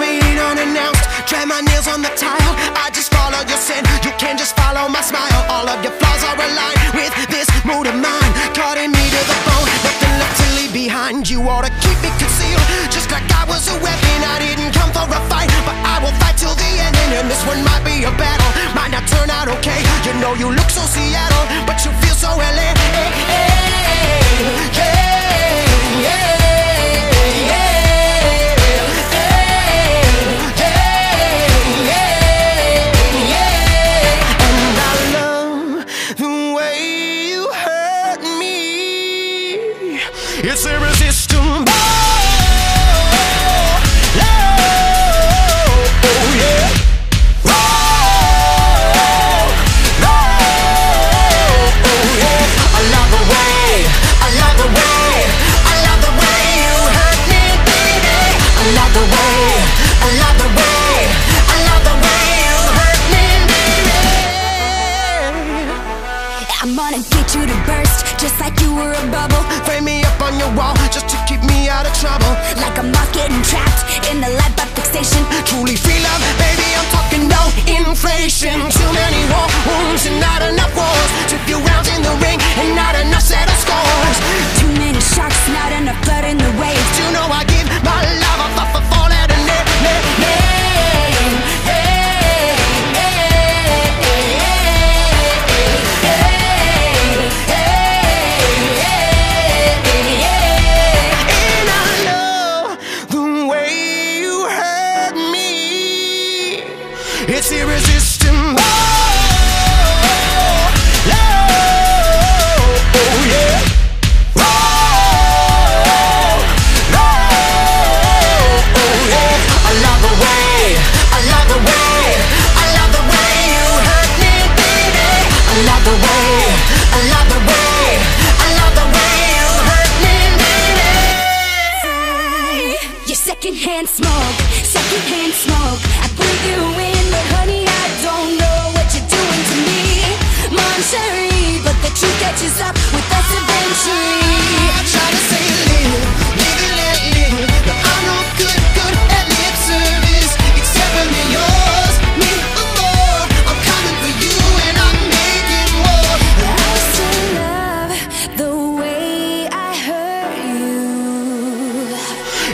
coming in unannounced. Drag my nails on the tile. I just follow your scent. You can't just follow my smile. All of your flaws are aligned With this mood of mine. Cutting me to the bone. Nothing left to leave behind. You ought to keep me concealed. Just like I was a weapon I didn't come for a fight. But I will fight till the end. And this one might be a battle. Might not turn out okay. You know you look so Seattle. to. burst Just like you were a bubble. Frame me up on your wall Just to keep me out of trouble. Like a moth getting trapped in It's irresistible. secondhand smoke, secondhand smoke. I breathe you in, but honey, I don't know what you're doing to me. Monterey, but the truth catches up with us eventually. I'm trying to say live.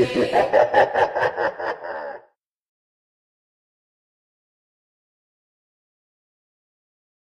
Yeah.